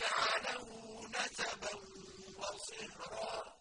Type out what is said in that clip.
فَجَعَلَهُ نَسَبًا وَصِهْرًا